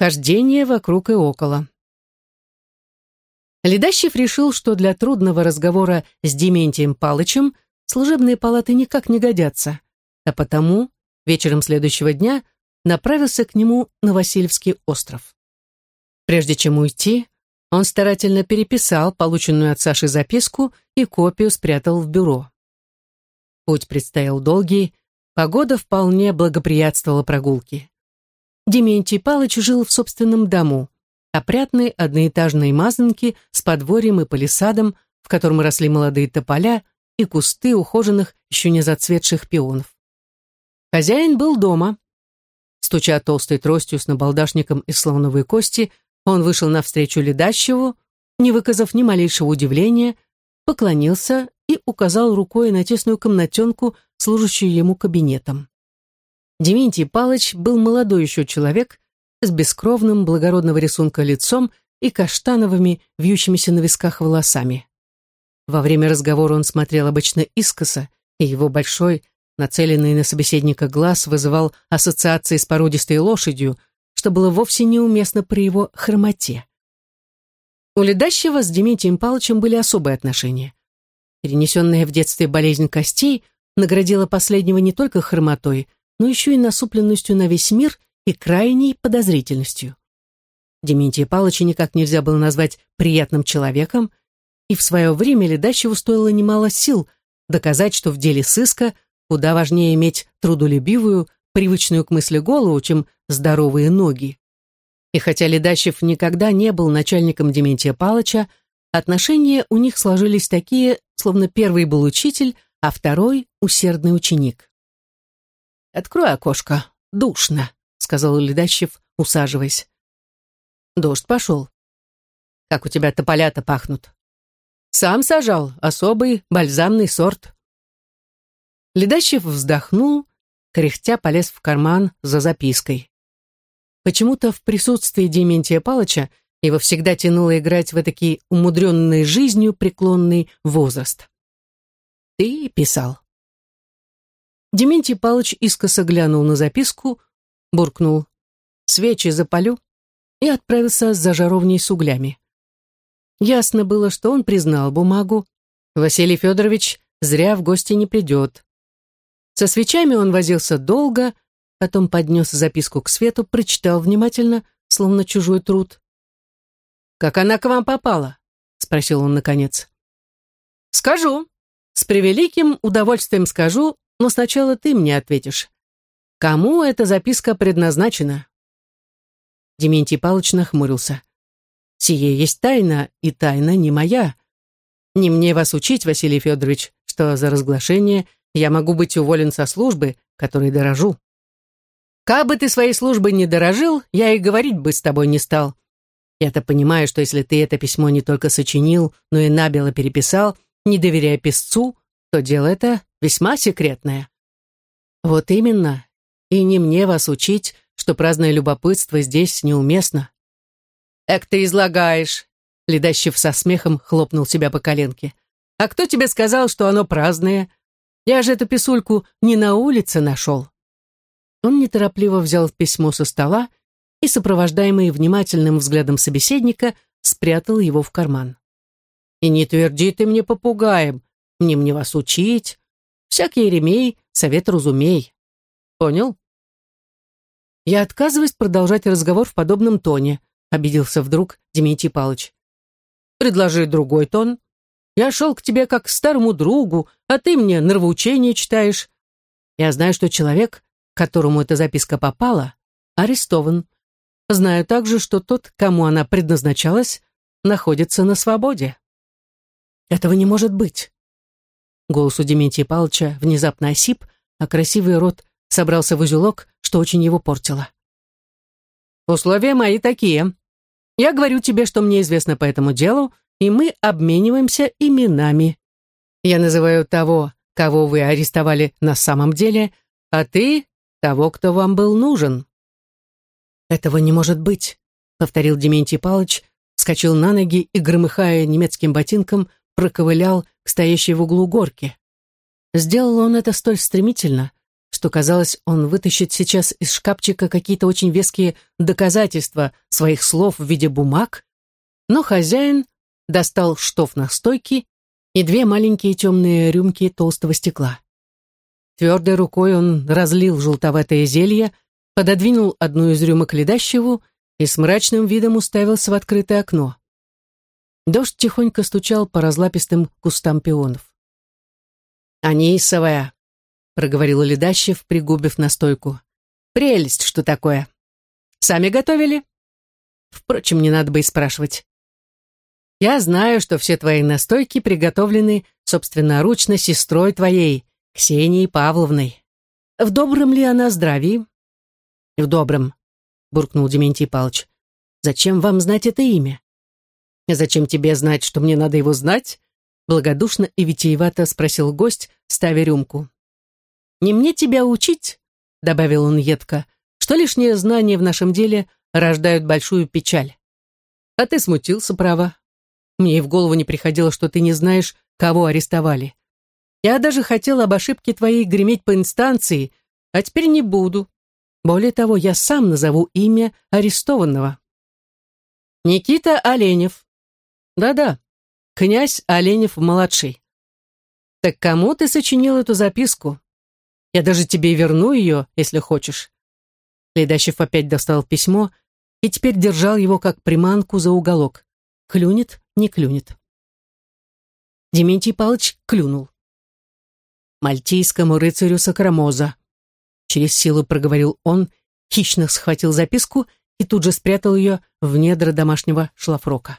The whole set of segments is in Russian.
Хождение вокруг и около. Ледащев решил, что для трудного разговора с Дементием Палычем служебные палаты никак не годятся, а потому вечером следующего дня направился к нему на Васильевский остров. Прежде чем уйти, он старательно переписал полученную от Саши записку и копию спрятал в бюро. Путь предстоял долгий, погода вполне благоприятствовала прогулке. Дементий Палыч жил в собственном дому, опрятной одноэтажной мазанке с подворьем и палисадом, в котором росли молодые тополя и кусты ухоженных, еще не зацветших пионов. Хозяин был дома. Стуча толстой тростью с набалдашником из слоновой кости, он вышел навстречу ледащеву, не выказав ни малейшего удивления, поклонился и указал рукой на тесную комнатенку, служащую ему кабинетом. Дементий Палыч был молодой еще человек, с бескровным благородного рисунка лицом и каштановыми, вьющимися на висках волосами. Во время разговора он смотрел обычно искоса, и его большой, нацеленный на собеседника глаз вызывал ассоциации с породистой лошадью, что было вовсе неуместно при его хромоте. У Ледащева с Дементием Павловичем были особые отношения. Перенесенная в детстве болезнь костей наградила последнего не только хромотой, но еще и насупленностью на весь мир и крайней подозрительностью. Дементия Павловича никак нельзя было назвать приятным человеком, и в свое время Ледащеву стоило немало сил доказать, что в деле сыска куда важнее иметь трудолюбивую, привычную к мысли голову, чем здоровые ноги. И хотя Ледащев никогда не был начальником Дементия Палыча, отношения у них сложились такие, словно первый был учитель, а второй — усердный ученик. «Открой окошко, душно», сказал Ледащев, усаживаясь. Дождь пошел. Как у тебя тополя-то пахнут. Сам сажал, особый бальзамный сорт. Ледащев вздохнул, кряхтя полез в карман за запиской. Почему-то в присутствии Дементия Палыча его всегда тянуло играть в такие умудренный жизнью преклонный возраст. «Ты писал». Дементий Палыч искоса глянул на записку, буркнул «Свечи запалю» и отправился за жаровней с углями. Ясно было, что он признал бумагу. Василий Федорович зря в гости не придет. Со свечами он возился долго, потом поднес записку к свету, прочитал внимательно, словно чужой труд. «Как она к вам попала?» — спросил он наконец. «Скажу. С превеликим удовольствием скажу, но сначала ты мне ответишь. Кому эта записка предназначена? Дементий Павлович нахмурился. Сие есть тайна, и тайна не моя. Не мне вас учить, Василий Федорович, что за разглашение я могу быть уволен со службы, которой дорожу. Как бы ты своей службой не дорожил, я и говорить бы с тобой не стал. Я-то понимаю, что если ты это письмо не только сочинил, но и набело переписал, не доверяя писцу, то дело это весьма секретное. Вот именно, и не мне вас учить, что праздное любопытство здесь неуместно. «Эк ты излагаешь!» Ледащев со смехом хлопнул себя по коленке. «А кто тебе сказал, что оно праздное? Я же эту писульку не на улице нашел». Он неторопливо взял письмо со стола и, сопровождаемый внимательным взглядом собеседника, спрятал его в карман. «И не тверди ты мне попугаем, мне мне вас учить. Всякий ремей, совет разумей. Понял?» «Я отказываюсь продолжать разговор в подобном тоне», обиделся вдруг Дементий Палыч. «Предложи другой тон. Я шел к тебе как к старому другу, а ты мне нравоучение читаешь. Я знаю, что человек, которому эта записка попала, арестован. Знаю также, что тот, кому она предназначалась, находится на свободе». «Этого не может быть». Голос у Дементия Павловича внезапно осип, а красивый рот собрался в узелок, что очень его портило. «Условия мои такие. Я говорю тебе, что мне известно по этому делу, и мы обмениваемся именами. Я называю того, кого вы арестовали на самом деле, а ты — того, кто вам был нужен». «Этого не может быть», — повторил Дементий Палыч, вскочил на ноги и, громыхая немецким ботинком, проковылял стоящей в углу горке. Сделал он это столь стремительно, что, казалось, он вытащит сейчас из шкафчика какие-то очень веские доказательства своих слов в виде бумаг, но хозяин достал штоф на стойке и две маленькие темные рюмки толстого стекла. Твердой рукой он разлил желтоватое зелье, пододвинул одну из рюмок ледащеву и с мрачным видом уставился в открытое окно. Дождь тихонько стучал по разлапистым кустам пионов. «Анисовая», — проговорила Ледащев, пригубив настойку. «Прелесть, что такое. Сами готовили?» Впрочем, не надо бы и спрашивать. Я знаю, что все твои настойки приготовлены собственноручно сестрой твоей, Ксенией Павловной. В добром ли она здравии? В добром, буркнул Дементий Палыч. Зачем вам знать это имя? Зачем тебе знать, что мне надо его знать? Благодушно и витиевато спросил гость, ставя рюмку. Не мне тебя учить, добавил он едко, что лишние знания в нашем деле рождают большую печаль. А ты смутился, право. Мне и в голову не приходило, что ты не знаешь, кого арестовали. Я даже хотел об ошибке твоей греметь по инстанции, а теперь не буду. Более того, я сам назову имя арестованного. Никита Оленев. Да-да, князь Оленев-младший. Так кому ты сочинил эту записку? Я даже тебе верну ее, если хочешь. Ледащев опять достал письмо и теперь держал его как приманку за уголок. Клюнет, не клюнет. Дементий Палыч клюнул. «Мальтийскому рыцарю Сакрамоза», — через силу проговорил он, хищно схватил записку и тут же спрятал ее в недра домашнего шлафрока.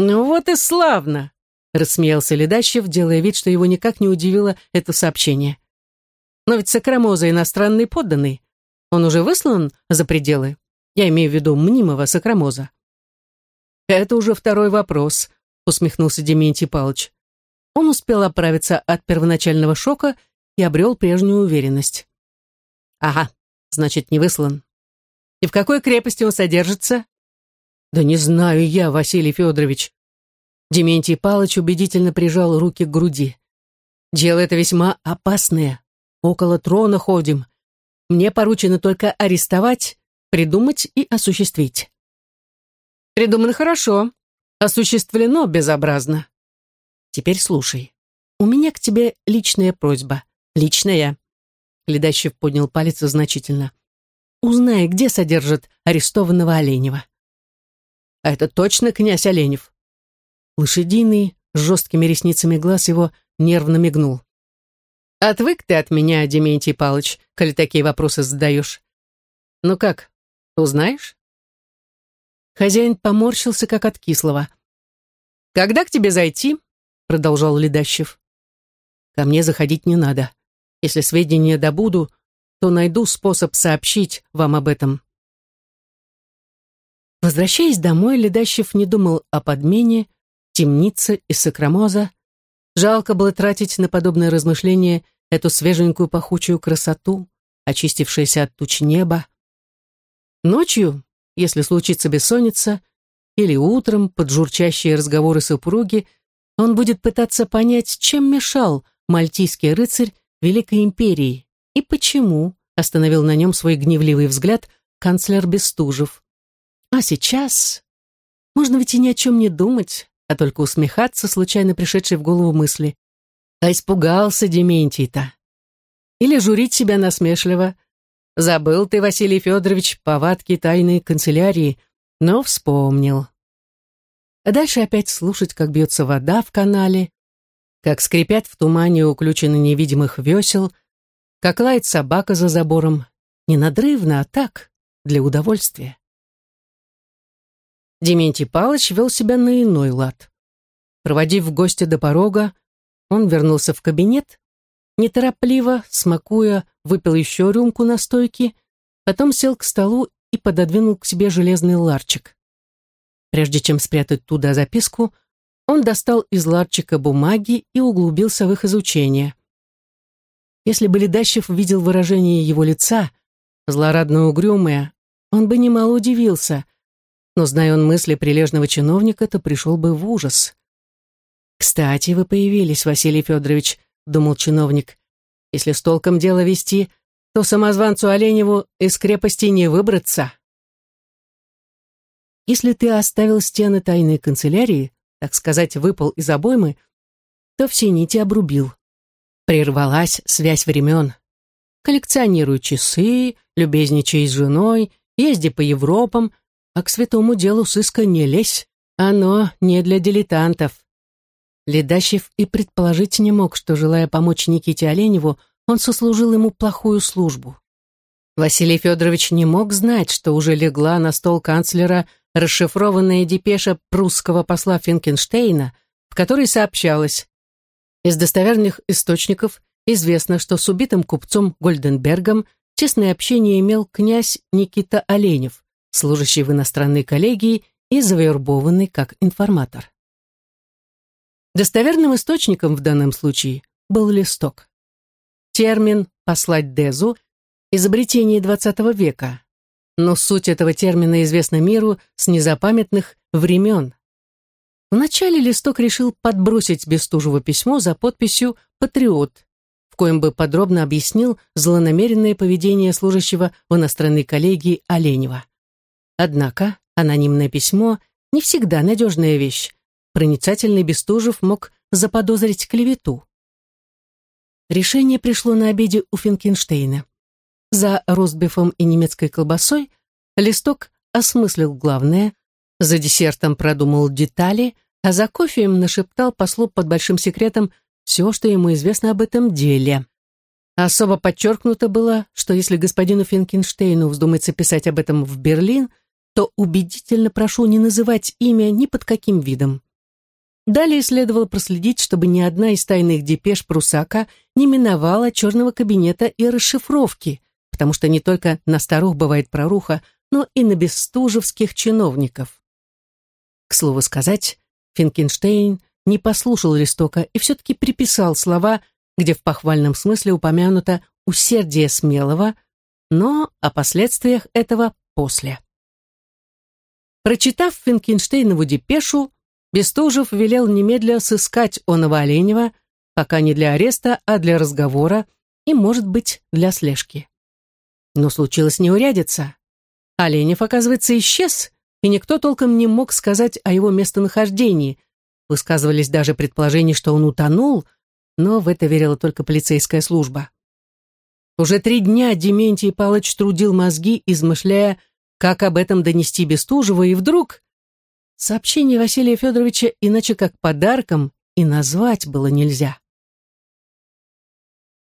«Ну вот и славно!» — рассмеялся Ледащев, делая вид, что его никак не удивило это сообщение. «Но ведь Сакрамоза иностранный подданный. Он уже выслан за пределы? Я имею в виду мнимого Сакрамоза». «Это уже второй вопрос», — усмехнулся Дементий Павлович. Он успел оправиться от первоначального шока и обрел прежнюю уверенность. «Ага, значит, не выслан. И в какой крепости он содержится?» «Да не знаю я, Василий Федорович». Дементий Палыч убедительно прижал руки к груди. «Дело это весьма опасное. Около трона ходим. Мне поручено только арестовать, придумать и осуществить. Придумано хорошо, осуществлено безобразно. Теперь слушай. У меня к тебе личная просьба. Личная. Ледащев поднял палец значительно. Узнай, где содержат арестованного Оленева. А это точно князь Оленев? Лошадиный, с жесткими ресницами глаз его нервно мигнул. «Отвык ты от меня, Дементий Палыч, коли такие вопросы задаешь. Ну как, узнаешь?» Хозяин поморщился, как от кислого. «Когда к тебе зайти?» — продолжал Ледащев. «Ко мне заходить не надо. Если сведения добуду, то найду способ сообщить вам об этом». Возвращаясь домой, Ледащев не думал о подмене, темнице и сокромоза. Жалко было тратить на подобное размышление эту свеженькую пахучую красоту, очистившееся от туч неба. Ночью, если случится бессонница, или утром под журчащие разговоры супруги, он будет пытаться понять, чем мешал мальтийский рыцарь Великой Империи и почему остановил на нем свой гневливый взгляд канцлер Бестужев. А сейчас можно ведь и ни о чем не думать, а только усмехаться случайно пришедшей в голову мысли. А испугался Дементий-то. Или журить себя насмешливо – Забыл ты, Василий Федорович, повадки тайной канцелярии, но вспомнил. А дальше опять слушать, как бьется вода в канале, как скрипят в тумане уключены невидимых весел, как лает собака за забором. Не надрывно, а так, для удовольствия. Дементий Палыч вел себя на иной лад. Проводив гостя до порога, он вернулся в кабинет неторопливо, смакуя, выпил еще рюмку настойки, потом сел к столу и пододвинул к себе железный ларчик. Прежде чем спрятать туда записку, он достал из ларчика бумаги и углубился в их изучение. Если бы Ледащев видел выражение его лица, злорадно-угрюмое, он бы немало удивился, но, зная он мысли прилежного чиновника, то пришел бы в ужас. «Кстати, вы появились, Василий Федорович», думал чиновник. Если с толком дело вести, то самозванцу Оленеву из крепости не выбраться. Если ты оставил стены тайной канцелярии, так сказать, выпал из обоймы, то все нити обрубил. Прервалась связь времен. Коллекционируй часы, любезничай с женой, езди по Европам, а к святому делу сыска не лезь. Оно не для дилетантов. Ледащев и предположить не мог, что, желая помочь Никите Оленеву, он сослужил ему плохую службу. Василий Федорович не мог знать, что уже легла на стол канцлера расшифрованная депеша прусского посла Финкенштейна, в которой сообщалось из достоверных источников известно, что с убитым купцом Гольденбергом честное общение имел князь Никита Оленев, служащий в иностранной коллегии и завербованный как информатор. Достоверным источником в данном случае был листок. Термин «послать Дезу» — изобретение XX века, но суть этого термина известна миру с незапамятных времен. Вначале листок решил подбросить Бестужеву письмо за подписью «Патриот», в коем бы подробно объяснил злонамеренное поведение служащего в иностранной коллегии Оленева. Однако анонимное письмо не всегда надежная вещь, проницательный Бестужев мог заподозрить клевету. Решение пришло на обеде у Финкенштейна. За ростбифом и немецкой колбасой Листок осмыслил главное, за десертом продумал детали, а за кофеем нашептал послу под большим секретом все, что ему известно об этом деле. Особо подчеркнуто было, что если господину Финкенштейну вздумается писать об этом в Берлин, то убедительно прошу не называть имя ни под каким видом. Далее следовало проследить, чтобы ни одна из тайных депеш Прусака не миновала черного кабинета и расшифровки, потому что не только на старух бывает проруха, но и на бестужевских чиновников. К слову сказать, Финкенштейн не послушал листока и все-таки приписал слова, где в похвальном смысле упомянуто усердие смелого, но о последствиях этого после. Прочитав Финкенштейнову депешу, Бестужев велел немедля сыскать оного Оленева, пока не для ареста, а для разговора и, может быть, для слежки. Но случилось неурядица. Оленев, оказывается, исчез, и никто толком не мог сказать о его местонахождении. Высказывались даже предположения, что он утонул, но в это верила только полицейская служба. Уже три дня Дементий Палыч трудил мозги, измышляя, как об этом донести Бестужеву, и вдруг Сообщение Василия Федоровича иначе как подарком и назвать было нельзя.